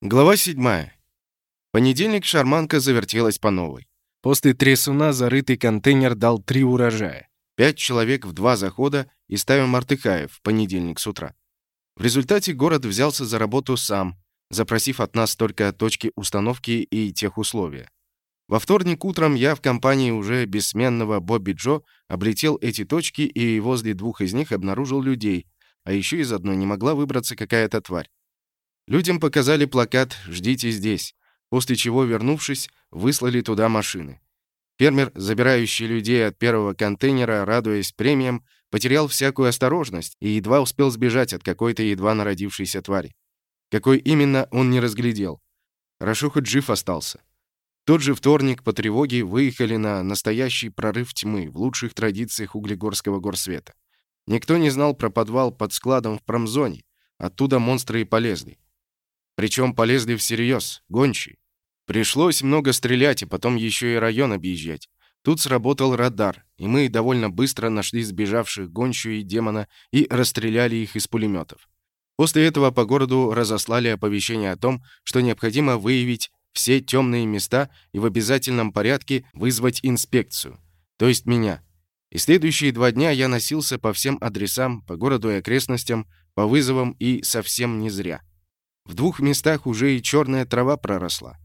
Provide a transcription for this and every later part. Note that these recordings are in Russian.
Глава 7. Понедельник шарманка завертелась по новой. После трясуна зарытый контейнер дал три урожая. Пять человек в два захода и ставим Мартыхаев в понедельник с утра. В результате город взялся за работу сам, запросив от нас только точки установки и тех условия. Во вторник утром я в компании уже бессменного Бобби Джо облетел эти точки и возле двух из них обнаружил людей, а еще из одной не могла выбраться какая-то тварь. Людям показали плакат «Ждите здесь», после чего, вернувшись, выслали туда машины. Фермер, забирающий людей от первого контейнера, радуясь премиям, потерял всякую осторожность и едва успел сбежать от какой-то едва народившейся твари. Какой именно, он не разглядел. Хорошо хоть жив остался. тот же вторник по тревоге выехали на настоящий прорыв тьмы в лучших традициях углегорского горсвета. Никто не знал про подвал под складом в промзоне. Оттуда монстры и полезли. Причем полезли всерьез, гончие. Пришлось много стрелять и потом еще и район объезжать. Тут сработал радар, и мы довольно быстро нашли сбежавших гончую и демона и расстреляли их из пулеметов. После этого по городу разослали оповещение о том, что необходимо выявить все темные места и в обязательном порядке вызвать инспекцию, то есть меня. И следующие два дня я носился по всем адресам, по городу и окрестностям, по вызовам и совсем не зря. В двух местах уже и черная трава проросла.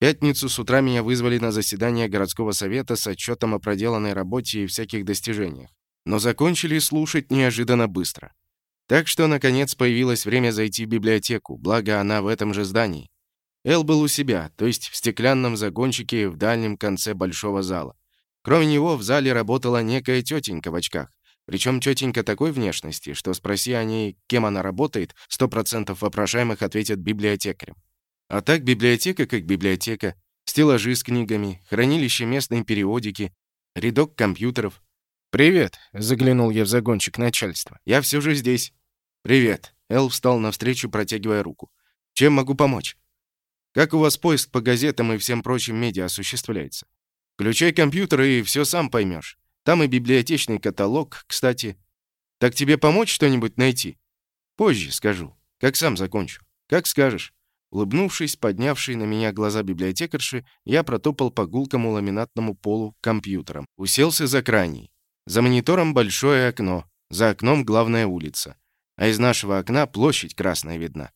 Пятницу с утра меня вызвали на заседание городского совета с отчетом о проделанной работе и всяких достижениях. Но закончили слушать неожиданно быстро. Так что, наконец, появилось время зайти в библиотеку, благо она в этом же здании. Эл был у себя, то есть в стеклянном загончике в дальнем конце большого зала. Кроме него в зале работала некая тетенька в очках. Причем тетенька такой внешности, что спроси о ней, кем она работает, сто процентов вопрошаемых ответят библиотекарем. А так библиотека как библиотека, стеллажи с книгами, хранилище местной периодики, рядок компьютеров. «Привет», — заглянул я в загончик начальства. «Я все же здесь». «Привет». Эл встал навстречу, протягивая руку. «Чем могу помочь?» «Как у вас поиск по газетам и всем прочим медиа осуществляется?» «Включай компьютер и все сам поймешь. Там и библиотечный каталог, кстати. Так тебе помочь что-нибудь найти? Позже скажу, как сам закончу. Как скажешь. Улыбнувшись, поднявший на меня глаза библиотекарши, я протопал по гулкому ламинатному полу компьютером. Уселся за крайний. За монитором большое окно. За окном главная улица. А из нашего окна площадь красная видна.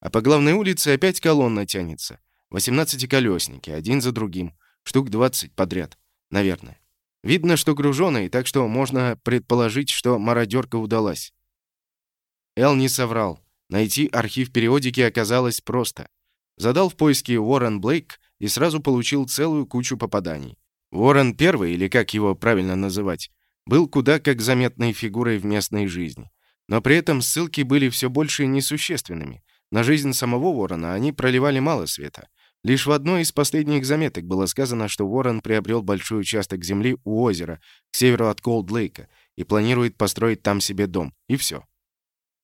А по главной улице опять колонна тянется. Восемнадцатиколесники, один за другим. Штук двадцать подряд. Наверное. Видно, что груженый, так что можно предположить, что мародерка удалась. Эл не соврал. Найти архив периодики оказалось просто. Задал в поиске Уоррен Блейк и сразу получил целую кучу попаданий. Уоррен первый, или как его правильно называть, был куда как заметной фигурой в местной жизни. Но при этом ссылки были все больше несущественными. На жизнь самого Уоррена они проливали мало света. Лишь в одной из последних заметок было сказано, что Уоррен приобрел большой участок земли у озера, к северу от Колд-Лейка, и планирует построить там себе дом. И все.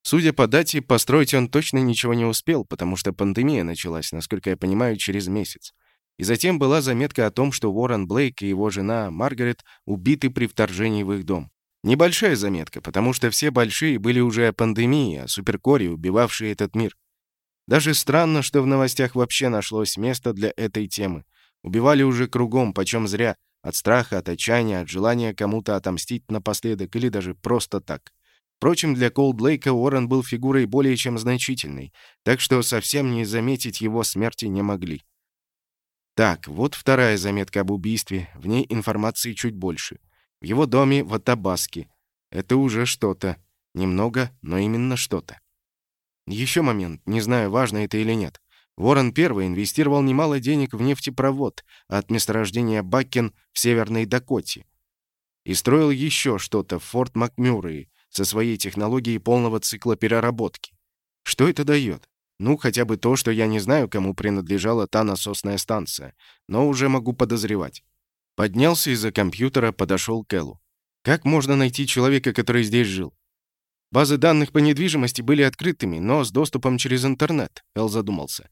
Судя по дате, построить он точно ничего не успел, потому что пандемия началась, насколько я понимаю, через месяц. И затем была заметка о том, что Уоррен Блейк и его жена Маргарет убиты при вторжении в их дом. Небольшая заметка, потому что все большие были уже о пандемии, о суперкоре, убивавшей этот мир. Даже странно, что в новостях вообще нашлось место для этой темы. Убивали уже кругом, почем зря, от страха, от отчаяния, от желания кому-то отомстить напоследок или даже просто так. Впрочем, для Колд Лейка Уоррен был фигурой более чем значительной, так что совсем не заметить его смерти не могли. Так, вот вторая заметка об убийстве, в ней информации чуть больше. В его доме в Атабаске. Это уже что-то. Немного, но именно что-то. Еще момент, не знаю, важно это или нет. Ворон первый инвестировал немало денег в нефтепровод от месторождения Баккен в Северной Дакоте и строил еще что-то в Форт Макмюррей со своей технологией полного цикла переработки. Что это дает? Ну, хотя бы то, что я не знаю, кому принадлежала та насосная станция, но уже могу подозревать. Поднялся из-за компьютера, подошел к Эллу. Как можно найти человека, который здесь жил? Базы данных по недвижимости были открытыми, но с доступом через интернет, Эл задумался.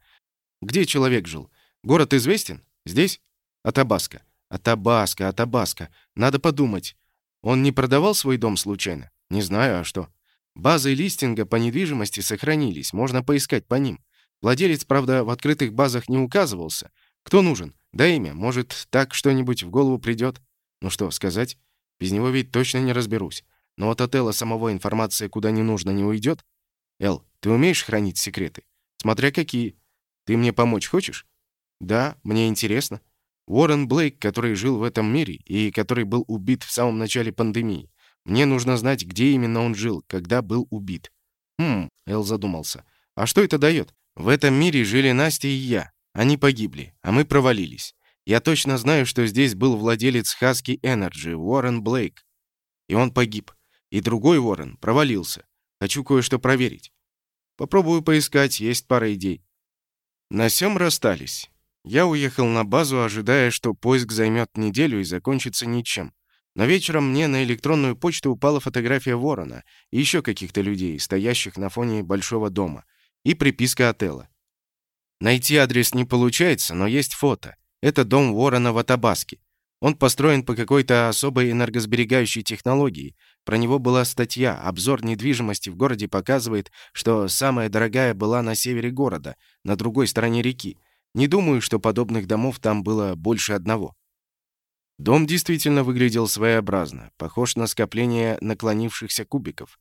Где человек жил? Город известен? Здесь? Атабаска. Атабаска, Атабаска. Надо подумать. Он не продавал свой дом случайно? Не знаю, а что? Базы листинга по недвижимости сохранились, можно поискать по ним. Владелец, правда, в открытых базах не указывался. Кто нужен? Да имя. Может, так что-нибудь в голову придет? Ну что, сказать? Без него ведь точно не разберусь. Но от отела самого информация куда не нужно не уйдет. Эл, ты умеешь хранить секреты? Смотря какие. Ты мне помочь хочешь? Да, мне интересно. Уоррен Блейк, который жил в этом мире и который был убит в самом начале пандемии. Мне нужно знать, где именно он жил, когда был убит. Хм, Эл задумался. А что это дает? В этом мире жили Настя и я. Они погибли, а мы провалились. Я точно знаю, что здесь был владелец Husky Energy, Уоррен Блейк. И он погиб. И другой Уоррен провалился. Хочу кое-что проверить. Попробую поискать, есть пара идей. На сём расстались. Я уехал на базу, ожидая, что поиск займет неделю и закончится ничем. Но вечером мне на электронную почту упала фотография Ворона и еще каких-то людей, стоящих на фоне большого дома, и приписка отеля. Найти адрес не получается, но есть фото. Это дом Ворона в Атабаске. Он построен по какой-то особой энергосберегающей технологии. Про него была статья. Обзор недвижимости в городе показывает, что самая дорогая была на севере города, на другой стороне реки. Не думаю, что подобных домов там было больше одного. Дом действительно выглядел своеобразно, похож на скопление наклонившихся кубиков.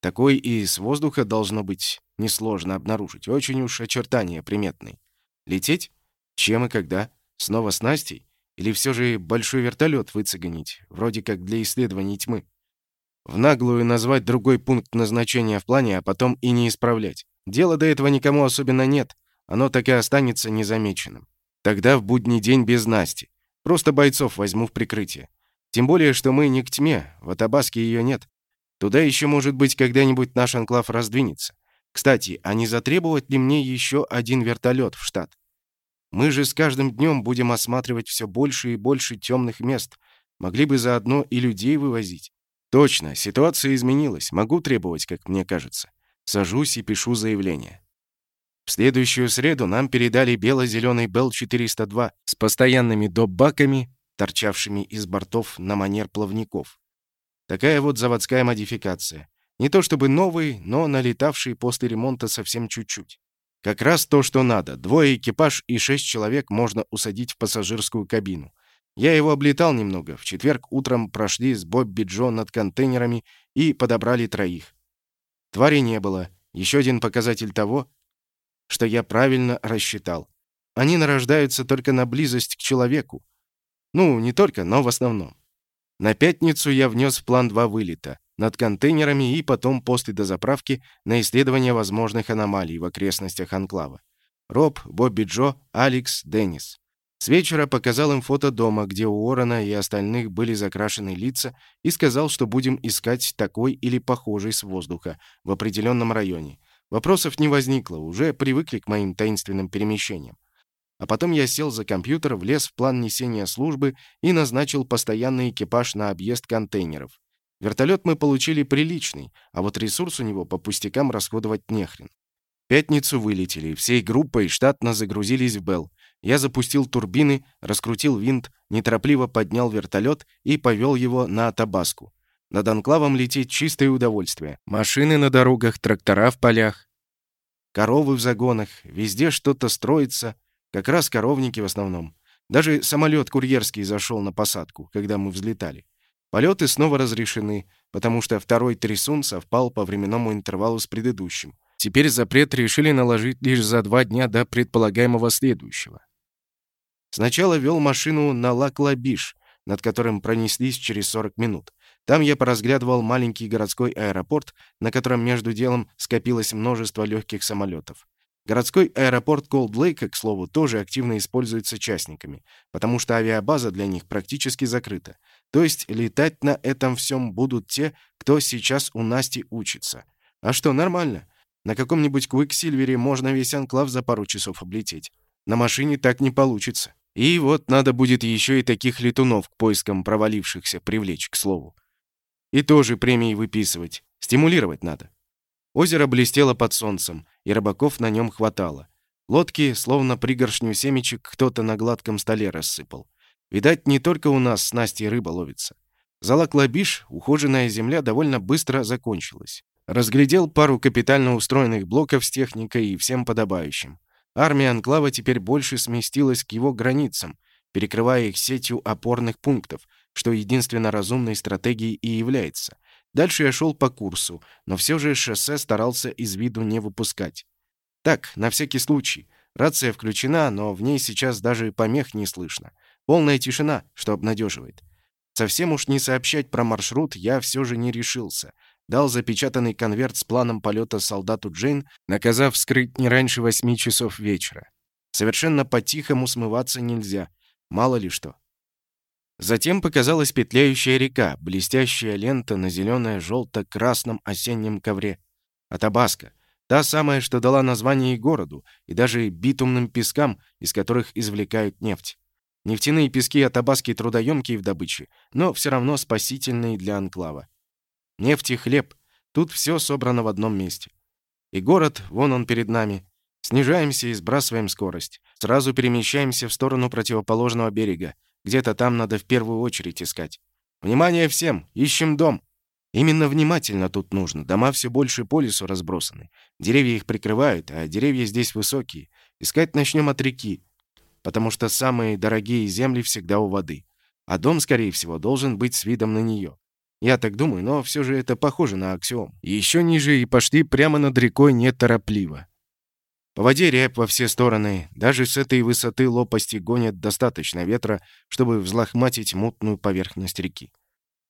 Такой и с воздуха должно быть несложно обнаружить. Очень уж очертания приметные. Лететь? Чем и когда? Снова с Настей? Или все же большой вертолет выцегонить, вроде как для исследований тьмы? В наглую назвать другой пункт назначения в плане, а потом и не исправлять. Дела до этого никому особенно нет. Оно так и останется незамеченным. Тогда в будний день без Насти. Просто бойцов возьму в прикрытие. Тем более, что мы не к тьме, в Атабаске ее нет. Туда еще, может быть, когда-нибудь наш анклав раздвинется. Кстати, а не затребовать ли мне еще один вертолет в штат? Мы же с каждым днем будем осматривать все больше и больше темных мест. Могли бы заодно и людей вывозить. Точно, ситуация изменилась. Могу требовать, как мне кажется. Сажусь и пишу заявление. В следующую среду нам передали бело-зеленый Бел-402 с постоянными доп-баками, торчавшими из бортов на манер плавников. Такая вот заводская модификация. Не то чтобы новый, но налетавший после ремонта совсем чуть-чуть. Как раз то, что надо. Двое экипаж и шесть человек можно усадить в пассажирскую кабину. Я его облетал немного. В четверг утром прошли с Бобби Джо над контейнерами и подобрали троих. Твари не было. Еще один показатель того, что я правильно рассчитал. Они нарождаются только на близость к человеку. Ну, не только, но в основном. На пятницу я внес в план два вылета над контейнерами и потом после дозаправки на исследование возможных аномалий в окрестностях анклава. Роб, Бобби Джо, Алекс, Деннис. С вечера показал им фото дома, где у Уоррена и остальных были закрашены лица, и сказал, что будем искать такой или похожий с воздуха в определенном районе. Вопросов не возникло, уже привыкли к моим таинственным перемещениям. А потом я сел за компьютер, влез в план несения службы и назначил постоянный экипаж на объезд контейнеров. Вертолет мы получили приличный, а вот ресурс у него по пустякам расходовать нехрен. пятницу вылетели, всей группой штатно загрузились в Белл. Я запустил турбины, раскрутил винт, неторопливо поднял вертолет и повел его на Табаску. Над анклавом лететь чистое удовольствие. Машины на дорогах, трактора в полях. Коровы в загонах, везде что-то строится, как раз коровники в основном. Даже самолет курьерский зашел на посадку, когда мы взлетали. Полеты снова разрешены, потому что второй трясун совпал по временному интервалу с предыдущим. Теперь запрет решили наложить лишь за два дня до предполагаемого следующего. Сначала вел машину на Лаклабиш, над которым пронеслись через 40 минут. Там я поразглядывал маленький городской аэропорт, на котором между делом скопилось множество легких самолетов. Городской аэропорт Колд-Лейка, к слову, тоже активно используется частниками, потому что авиабаза для них практически закрыта. То есть летать на этом всем будут те, кто сейчас у Насти учится. А что, нормально. На каком-нибудь Квиксильвере можно весь анклав за пару часов облететь. На машине так не получится. И вот надо будет еще и таких летунов к поискам провалившихся привлечь, к слову. И тоже премии выписывать. Стимулировать надо. Озеро блестело под солнцем, и рыбаков на нем хватало. Лодки, словно пригоршню семечек, кто-то на гладком столе рассыпал. Видать, не только у нас с Настей рыба ловится. Зала Клабиш, ухоженная земля, довольно быстро закончилась. Разглядел пару капитально устроенных блоков с техникой и всем подобающим. Армия Анклава теперь больше сместилась к его границам, перекрывая их сетью опорных пунктов, что единственно разумной стратегией и является. Дальше я шел по курсу, но все же шоссе старался из виду не выпускать. Так, на всякий случай. Рация включена, но в ней сейчас даже помех не слышно. Полная тишина, что обнадеживает. Совсем уж не сообщать про маршрут я все же не решился. Дал запечатанный конверт с планом полета солдату Джейн, наказав вскрыть не раньше восьми часов вечера. Совершенно по-тихому смываться нельзя. Мало ли что. Затем показалась петляющая река, блестящая лента на зелено-желто-красном осеннем ковре. Атабаска. Та самая, что дала название и городу, и даже битумным пескам, из которых извлекают нефть. Нефтяные пески Атабаски трудоемкие в добыче, но все равно спасительные для анклава. Нефть и хлеб. Тут все собрано в одном месте. И город, вон он перед нами. Снижаемся и сбрасываем скорость. Сразу перемещаемся в сторону противоположного берега. Где-то там надо в первую очередь искать. Внимание всем! Ищем дом! Именно внимательно тут нужно. Дома все больше по лесу разбросаны. Деревья их прикрывают, а деревья здесь высокие. Искать начнем от реки, потому что самые дорогие земли всегда у воды. А дом, скорее всего, должен быть с видом на нее. Я так думаю, но все же это похоже на аксиом. Еще ниже и пошли прямо над рекой неторопливо. По воде рябь во все стороны. Даже с этой высоты лопасти гонят достаточно ветра, чтобы взлохматить мутную поверхность реки.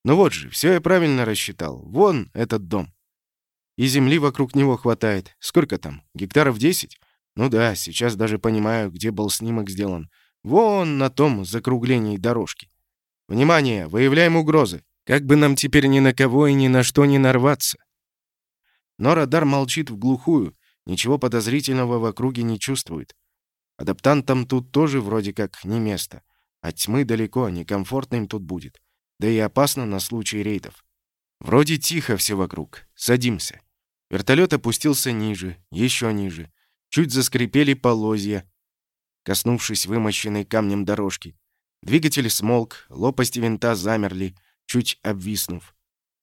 Ну вот же, все я правильно рассчитал. Вон этот дом. И земли вокруг него хватает. Сколько там? Гектаров 10? Ну да, сейчас даже понимаю, где был снимок сделан. Вон на том закруглении дорожки. Внимание, выявляем угрозы. Как бы нам теперь ни на кого и ни на что не нарваться. Но радар молчит в глухую, ничего подозрительного в округе не чувствует. Адаптантам тут тоже вроде как не место. От тьмы далеко, некомфортно им тут будет. Да и опасно на случай рейдов. Вроде тихо все вокруг. Садимся. Вертолет опустился ниже, еще ниже. Чуть заскрипели полозья, коснувшись вымощенной камнем дорожки. Двигатель смолк, лопасти винта замерли, чуть обвиснув.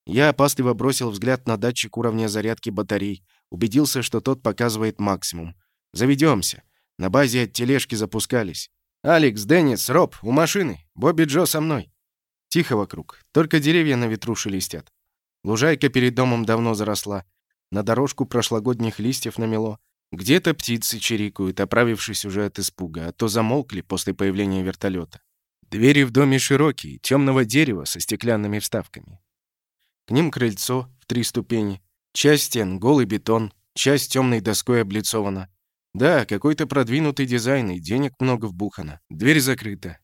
Я опасливо бросил взгляд на датчик уровня зарядки батарей, убедился, что тот показывает максимум. Заведемся. На базе от тележки запускались. «Алекс, Деннис, Роб, у машины. Бобби Джо со мной». Тихо вокруг. Только деревья на ветру шелестят. Лужайка перед домом давно заросла. На дорожку прошлогодних листьев намело. Где-то птицы чирикают, оправившись уже от испуга, а то замолкли после появления вертолета. Двери в доме широкие, темного дерева со стеклянными вставками. К ним крыльцо в три ступени. Часть стен — голый бетон, часть темной доской облицована. Да, какой-то продвинутый дизайн, и денег много вбухано. Дверь закрыта.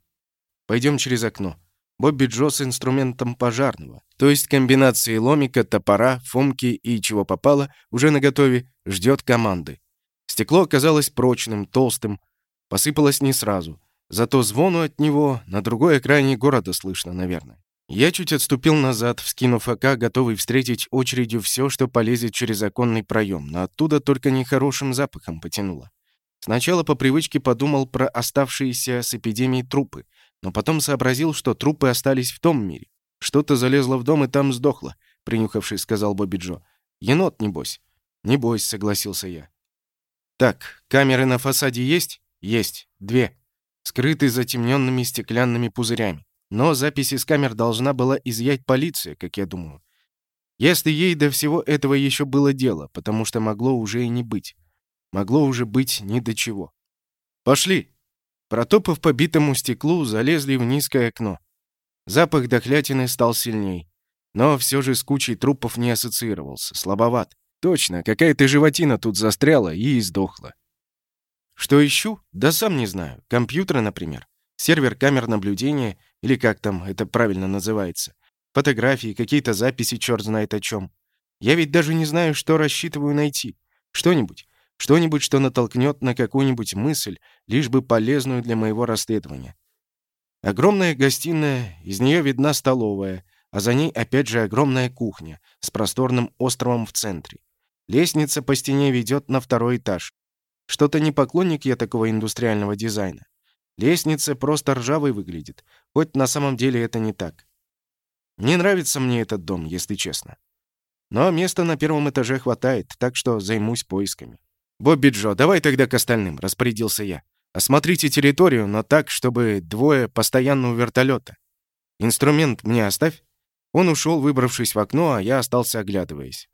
Пойдем через окно. Бобби Джо с инструментом пожарного, то есть комбинацией ломика, топора, фомки и чего попало, уже наготове, ждет команды. Стекло оказалось прочным, толстым, посыпалось не сразу. Зато звону от него на другой окраине города слышно, наверное. Я чуть отступил назад, вскинув АК, готовый встретить очередью все, что полезет через оконный проем, но оттуда только нехорошим запахом потянуло. Сначала по привычке подумал про оставшиеся с эпидемией трупы, но потом сообразил, что трупы остались в том мире. Что-то залезло в дом и там сдохло, принюхавшись, сказал Бобби Джо. Енот, небось. Небось, согласился я. Так, камеры на фасаде есть? Есть. Две. Скрыты затемненными стеклянными пузырями. Но записи с камер должна была изъять полиция, как я думаю. Если ей до всего этого еще было дело, потому что могло уже и не быть. Могло уже быть ни до чего. «Пошли!» Протопав по битому стеклу, залезли в низкое окно. Запах дохлятины стал сильней. Но все же с кучей трупов не ассоциировался, слабоват. Точно, какая-то животина тут застряла и издохла. Что ищу? Да сам не знаю. Компьютеры, например. Сервер камер наблюдения, или как там это правильно называется. Фотографии, какие-то записи, черт знает о чем. Я ведь даже не знаю, что рассчитываю найти. Что-нибудь. Что-нибудь, что натолкнет на какую-нибудь мысль, лишь бы полезную для моего расследования. Огромная гостиная, из нее видна столовая, а за ней опять же огромная кухня с просторным островом в центре. Лестница по стене ведет на второй этаж. Что-то не поклонник я такого индустриального дизайна. Лестница просто ржавой выглядит, хоть на самом деле это не так. Не нравится мне этот дом, если честно. Но места на первом этаже хватает, так что займусь поисками. «Бобби Джо, давай тогда к остальным», — распорядился я. «Осмотрите территорию, но так, чтобы двое постоянно у вертолета. Инструмент мне оставь». Он ушел, выбравшись в окно, а я остался оглядываясь.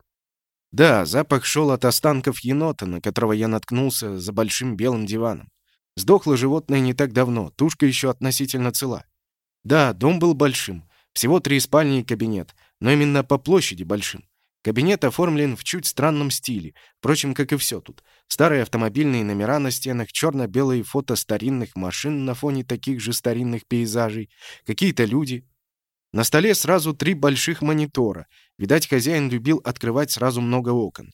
Да, запах шел от останков енота, на которого я наткнулся за большим белым диваном. Сдохло животное не так давно, тушка еще относительно цела. Да, дом был большим, всего три спальни и кабинет, но именно по площади большим. Кабинет оформлен в чуть странном стиле, впрочем, как и все тут. Старые автомобильные номера на стенах, черно-белые фото старинных машин на фоне таких же старинных пейзажей, какие-то люди. На столе сразу три больших монитора. Видать, хозяин любил открывать сразу много окон.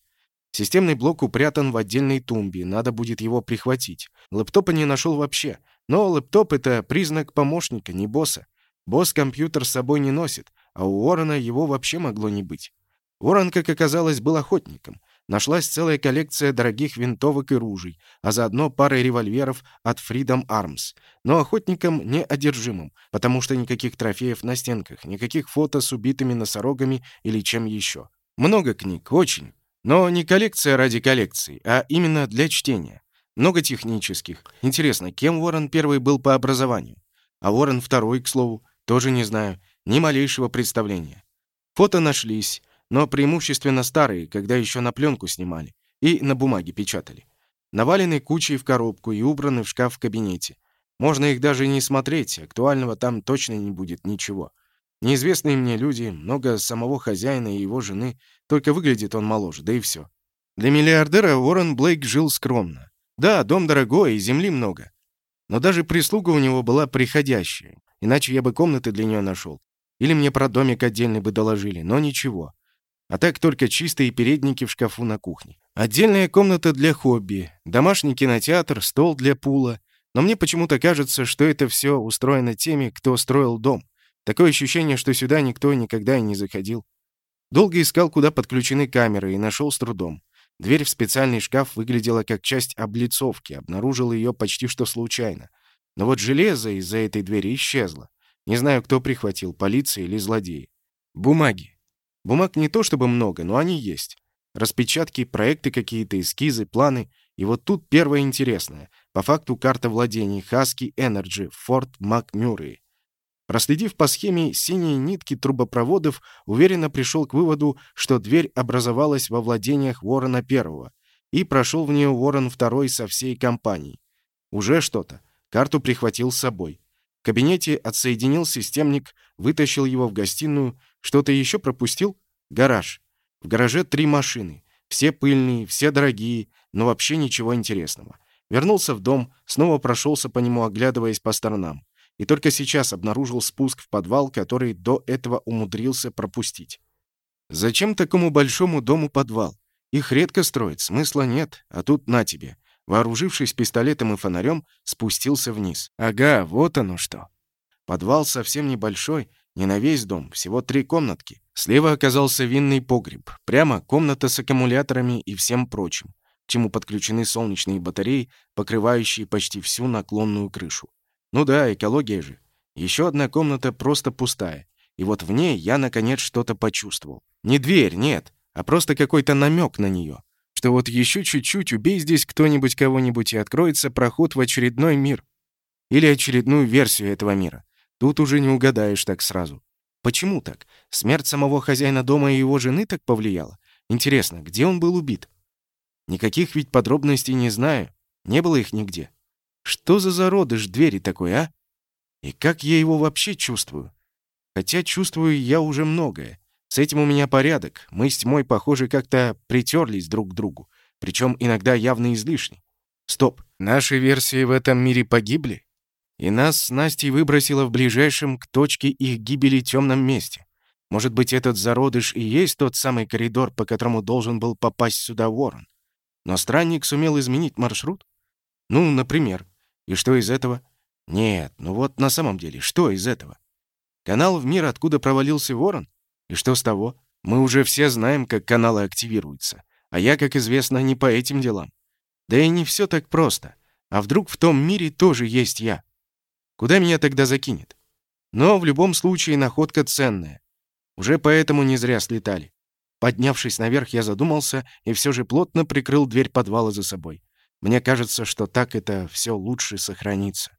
Системный блок упрятан в отдельной тумбе, надо будет его прихватить. Лэптопа не нашел вообще. Но лэптоп — это признак помощника, не босса. Босс компьютер с собой не носит, а у Уоррена его вообще могло не быть. Уоррен, как оказалось, был охотником. Нашлась целая коллекция дорогих винтовок и ружей, а заодно пара револьверов от Freedom Arms. Но охотником неодержимым, потому что никаких трофеев на стенках, никаких фото с убитыми носорогами или чем еще. Много книг, очень. Но не коллекция ради коллекции, а именно для чтения. Много технических. Интересно, кем Уоррен первый был по образованию? А Уоррен второй, к слову, тоже не знаю. Ни малейшего представления. Фото нашлись, но преимущественно старые, когда еще на пленку снимали, и на бумаге печатали. Навалены кучей в коробку и убраны в шкаф в кабинете. Можно их даже не смотреть, актуального там точно не будет ничего. Неизвестные мне люди, много самого хозяина и его жены, только выглядит он моложе, да и все. Для миллиардера Уоррен Блейк жил скромно. Да, дом дорогой и земли много. Но даже прислуга у него была приходящая, иначе я бы комнаты для нее нашел. Или мне про домик отдельный бы доложили, но ничего. А так только чистые передники в шкафу на кухне. Отдельная комната для хобби, домашний кинотеатр, стол для пула. Но мне почему-то кажется, что это все устроено теми, кто строил дом. Такое ощущение, что сюда никто никогда и не заходил. Долго искал, куда подключены камеры, и нашел с трудом. Дверь в специальный шкаф выглядела как часть облицовки, обнаружил ее почти что случайно. Но вот железо из-за этой двери исчезло. Не знаю, кто прихватил, полиция или злодеи. Бумаги. Бумаг не то чтобы много, но они есть. Распечатки, проекты какие-то, эскизы, планы. И вот тут первое интересное. По факту карта владений Husky Energy, Форт МакМюррей. Проследив по схеме синие нитки трубопроводов, уверенно пришел к выводу, что дверь образовалась во владениях Ворона Первого, и прошел в нее Ворон Второй со всей компанией. Уже что-то. Карту прихватил с собой. Кабинете отсоединил системник, вытащил его в гостиную, что-то еще пропустил? Гараж. В гараже три машины. Все пыльные, все дорогие, но вообще ничего интересного. Вернулся в дом, снова прошелся по нему, оглядываясь по сторонам. И только сейчас обнаружил спуск в подвал, который до этого умудрился пропустить. Зачем такому большому дому подвал? Их редко строят, смысла нет, а тут на тебе. Вооружившись пистолетом и фонарем, спустился вниз. Ага, вот оно что. Подвал совсем небольшой, не на весь дом, всего три комнатки. Слева оказался винный погреб. Прямо комната с аккумуляторами и всем прочим, к чему подключены солнечные батареи, покрывающие почти всю наклонную крышу. Ну да, экология же. Еще одна комната просто пустая. И вот в ней я, наконец, что-то почувствовал. Не дверь, нет, а просто какой-то намек на нее. Что вот еще чуть-чуть убей здесь кто-нибудь кого-нибудь, и откроется проход в очередной мир. Или очередную версию этого мира. Тут уже не угадаешь так сразу. Почему так? Смерть самого хозяина дома и его жены так повлияла? Интересно, где он был убит? Никаких ведь подробностей не знаю. Не было их нигде. Что за зародыш двери такой, а? И как я его вообще чувствую? Хотя чувствую я уже многое. С этим у меня порядок. Мы с тьмой, похоже, как-то притерлись друг к другу. Причем иногда явно излишне. Стоп, наши версии в этом мире погибли? И нас с Настей выбросило в ближайшем к точке их гибели темном месте. Может быть, этот зародыш и есть тот самый коридор, по которому должен был попасть сюда ворон. Но странник сумел изменить маршрут? Ну, например. И что из этого? Нет, ну вот на самом деле, что из этого? Канал в мир, откуда провалился ворон? И что с того? Мы уже все знаем, как каналы активируются. А я, как известно, не по этим делам. Да и не все так просто. А вдруг в том мире тоже есть я? Куда меня тогда закинет? Но в любом случае находка ценная. Уже поэтому не зря слетали. Поднявшись наверх, я задумался и все же плотно прикрыл дверь подвала за собой. Мне кажется, что так это все лучше сохранится.